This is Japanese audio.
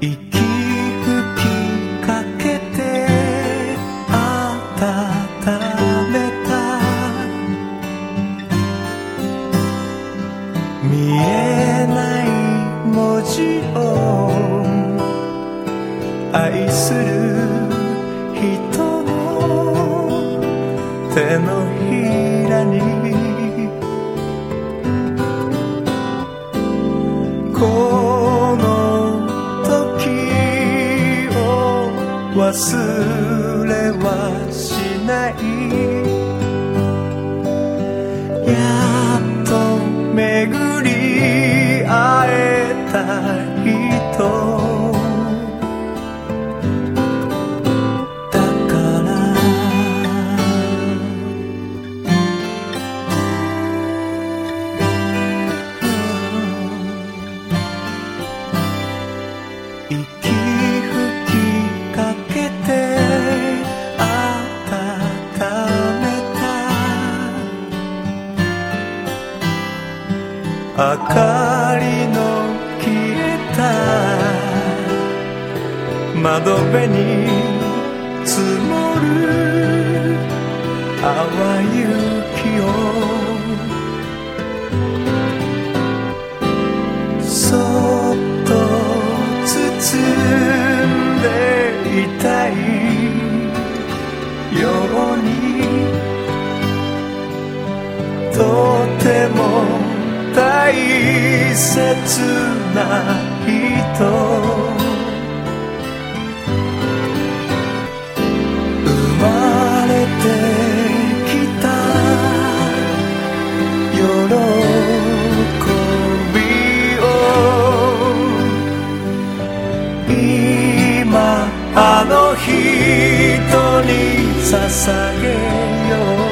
息吹きかけて温めた。見えない文字を愛する人の手のひらに。忘れはしない。明かりの消えた窓辺に積もる淡雪を。そっと包んでいたい。よう切な人。生まれてきた喜びを今あの人に捧げよう。